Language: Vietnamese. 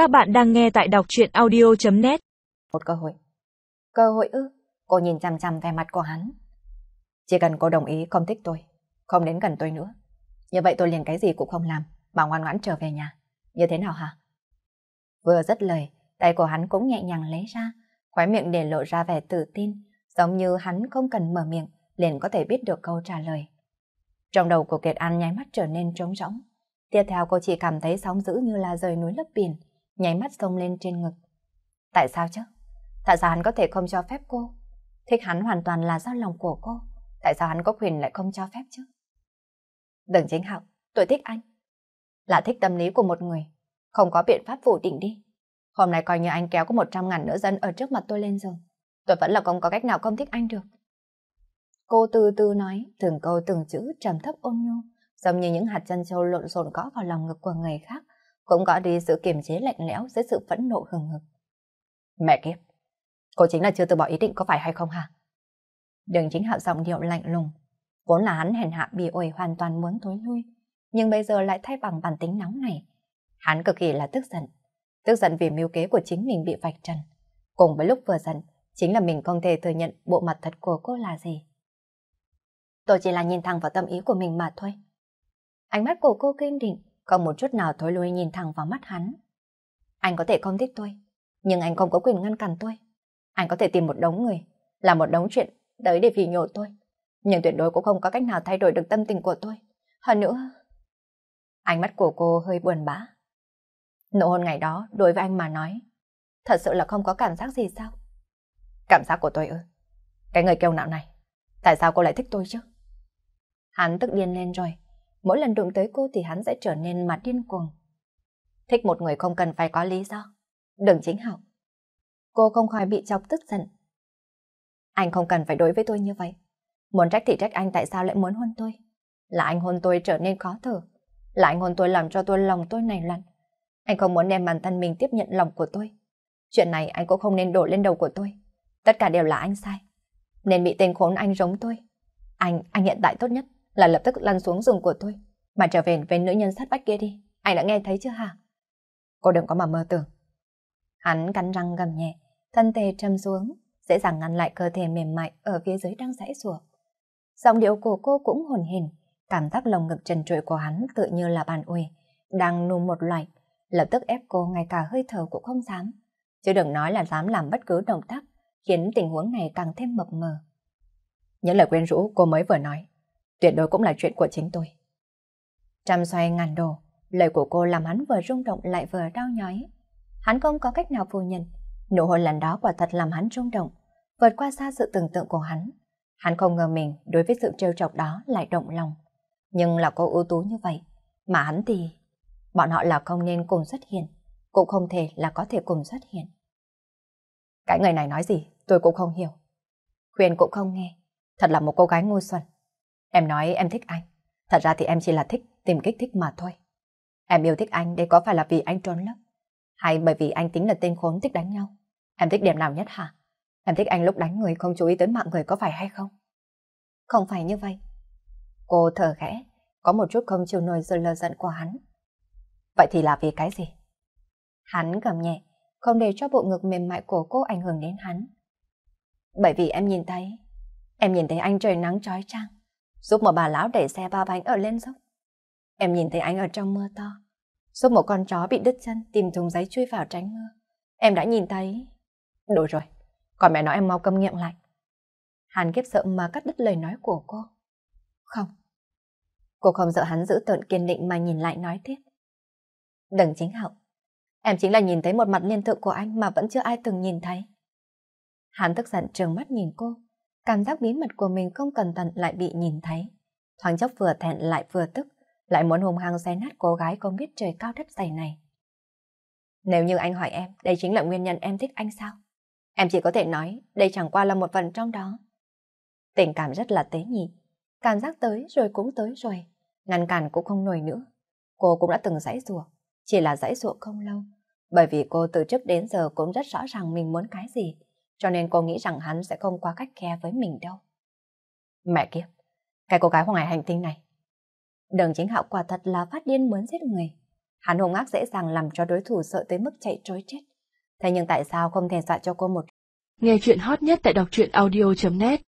Các bạn đang nghe tại đọc truyện audio.net Một cơ hội. Cơ hội ư? Cô nhìn chằm chằm về mặt của hắn. Chỉ cần cô đồng ý không thích tôi, không đến gần tôi nữa. Như vậy tôi liền cái gì cũng không làm, mà ngoan ngoãn trở về nhà. Như thế nào hả? Vừa dứt lời, tay của hắn cũng nhẹ nhàng lấy ra, khóe miệng để lộ ra vẻ tự tin, giống như hắn không cần mở miệng, liền có thể biết được câu trả lời. Trong đầu của Kiệt An nháy mắt trở nên trống rỗng. Tiếp theo cô chỉ cảm thấy sóng dữ như là rời núi lấp biển, nháy mắt sông lên trên ngực. Tại sao chứ? Tại sao hắn có thể không cho phép cô? Thích hắn hoàn toàn là do lòng của cô. Tại sao hắn có quyền lại không cho phép chứ? Đừng chính học, tôi thích anh. Là thích tâm lý của một người, không có biện pháp phủ định đi. Hôm nay coi như anh kéo có 100 ngàn nữ dân ở trước mặt tôi lên giường. Tôi vẫn là không có cách nào không thích anh được. Cô từ từ nói, từng câu từng chữ trầm thấp ôn nhu, giống như những hạt chân châu lộn xộn gõ vào lòng ngực của người khác, cũng gõ đi sự kiềm chế lạnh lẽo dưới sự phẫn nộ hừng hực. Mẹ kiếp, cô chính là chưa từ bỏ ý định có phải hay không hả? Đường chính hạ giọng điệu lạnh lùng, vốn là hắn hèn hạ bị ổi hoàn toàn muốn thối lui, nhưng bây giờ lại thay bằng bản tính nóng này. Hắn cực kỳ là tức giận, tức giận vì mưu kế của chính mình bị vạch trần. Cùng với lúc vừa giận, chính là mình không thể thừa nhận bộ mặt thật của cô là gì. Tôi chỉ là nhìn thẳng vào tâm ý của mình mà thôi. Ánh mắt của cô kiên định, không một chút nào thối lui nhìn thẳng vào mắt hắn. Anh có thể không thích tôi, nhưng anh không có quyền ngăn cản tôi. Anh có thể tìm một đống người, làm một đống chuyện tới để phỉ nhổ tôi. Nhưng tuyệt đối cũng không có cách nào thay đổi được tâm tình của tôi. Hơn nữa... Ánh mắt của cô hơi buồn bã. Nụ hôn ngày đó đối với anh mà nói, thật sự là không có cảm giác gì sao? Cảm giác của tôi ư? Cái người kêu nạo này, tại sao cô lại thích tôi chứ? Hắn tức điên lên rồi, mỗi lần đụng tới cô thì hắn sẽ trở nên mặt điên cuồng. Thích một người không cần phải có lý do. Đừng chính học. Cô không khỏi bị chọc tức giận. Anh không cần phải đối với tôi như vậy. Muốn trách thì trách anh tại sao lại muốn hôn tôi. Là anh hôn tôi trở nên khó thở. Là anh hôn tôi làm cho tôi lòng tôi này lặn. Anh không muốn đem bản thân mình tiếp nhận lòng của tôi. Chuyện này anh cũng không nên đổ lên đầu của tôi. Tất cả đều là anh sai. Nên bị tên khốn anh giống tôi. Anh, anh hiện tại tốt nhất là lập tức lăn xuống giường của tôi, mà trở về với nữ nhân sát bách kia đi. Anh đã nghe thấy chưa hả? Cô đừng có mà mơ tưởng. Hắn cắn răng gầm nhẹ, thân thể trầm xuống, dễ dàng ngăn lại cơ thể mềm mại ở phía dưới đang giãy rủa. Giọng điệu của cô cũng hồn hển, cảm giác lồng ngực trần trụi của hắn tự như là bàn ủi, đang nung một loại, lập tức ép cô ngay cả hơi thở cũng không dám. Chứ đừng nói là dám làm bất cứ động tác, khiến tình huống này càng thêm mập mờ. Những lời quyến rũ cô mới vừa nói, tuyệt đối cũng là chuyện của chính tôi. Trăm xoay ngàn đồ, lời của cô làm hắn vừa rung động lại vừa đau nhói. Hắn không có cách nào phủ nhận, nụ hôn lần đó quả thật làm hắn rung động, vượt qua xa sự tưởng tượng của hắn. Hắn không ngờ mình đối với sự trêu chọc đó lại động lòng. Nhưng là cô ưu tú như vậy, mà hắn thì... Bọn họ là không nên cùng xuất hiện, cũng không thể là có thể cùng xuất hiện. Cái người này nói gì, tôi cũng không hiểu. Khuyên cũng không nghe, thật là một cô gái ngu xuẩn. Em nói em thích anh. Thật ra thì em chỉ là thích, tìm kích thích mà thôi. Em yêu thích anh đây có phải là vì anh trốn lớp Hay bởi vì anh tính là tên khốn thích đánh nhau? Em thích điểm nào nhất hả? Em thích anh lúc đánh người không chú ý tới mạng người có phải hay không? Không phải như vậy. Cô thở khẽ, có một chút không chịu nổi sự lờ giận của hắn. Vậy thì là vì cái gì? Hắn cầm nhẹ, không để cho bộ ngực mềm mại của cô ảnh hưởng đến hắn. Bởi vì em nhìn thấy, em nhìn thấy anh trời nắng trói trang giúp một bà lão đẩy xe ba bánh ở lên dốc. Em nhìn thấy anh ở trong mưa to, giúp một con chó bị đứt chân tìm thùng giấy chui vào tránh mưa. Em đã nhìn thấy... Đủ rồi, còn mẹ nói em mau câm miệng lại. Hàn kiếp sợ mà cắt đứt lời nói của cô. Không. Cô không sợ hắn giữ tợn kiên định mà nhìn lại nói tiếp. Đừng chính hậu. Em chính là nhìn thấy một mặt liên thượng của anh mà vẫn chưa ai từng nhìn thấy. Hắn tức giận trường mắt nhìn cô, Cảm giác bí mật của mình không cẩn thận lại bị nhìn thấy. Thoáng chốc vừa thẹn lại vừa tức, lại muốn hùng hăng xé nát cô gái không biết trời cao đất dày này. Nếu như anh hỏi em, đây chính là nguyên nhân em thích anh sao? Em chỉ có thể nói, đây chẳng qua là một phần trong đó. Tình cảm rất là tế nhị. Cảm giác tới rồi cũng tới rồi. Ngăn cản cũng không nổi nữa. Cô cũng đã từng dãy rùa, chỉ là dãy rùa không lâu. Bởi vì cô từ trước đến giờ cũng rất rõ ràng mình muốn cái gì cho nên cô nghĩ rằng hắn sẽ không quá cách khe với mình đâu. Mẹ kiếp, cái cô gái ngoài hành tinh này. Đường chính hạo quả thật là phát điên muốn giết người. Hắn hung ác dễ dàng làm cho đối thủ sợ tới mức chạy trối chết. Thế nhưng tại sao không thể dọa cho cô một Nghe chuyện hot nhất tại đọc truyện audio.net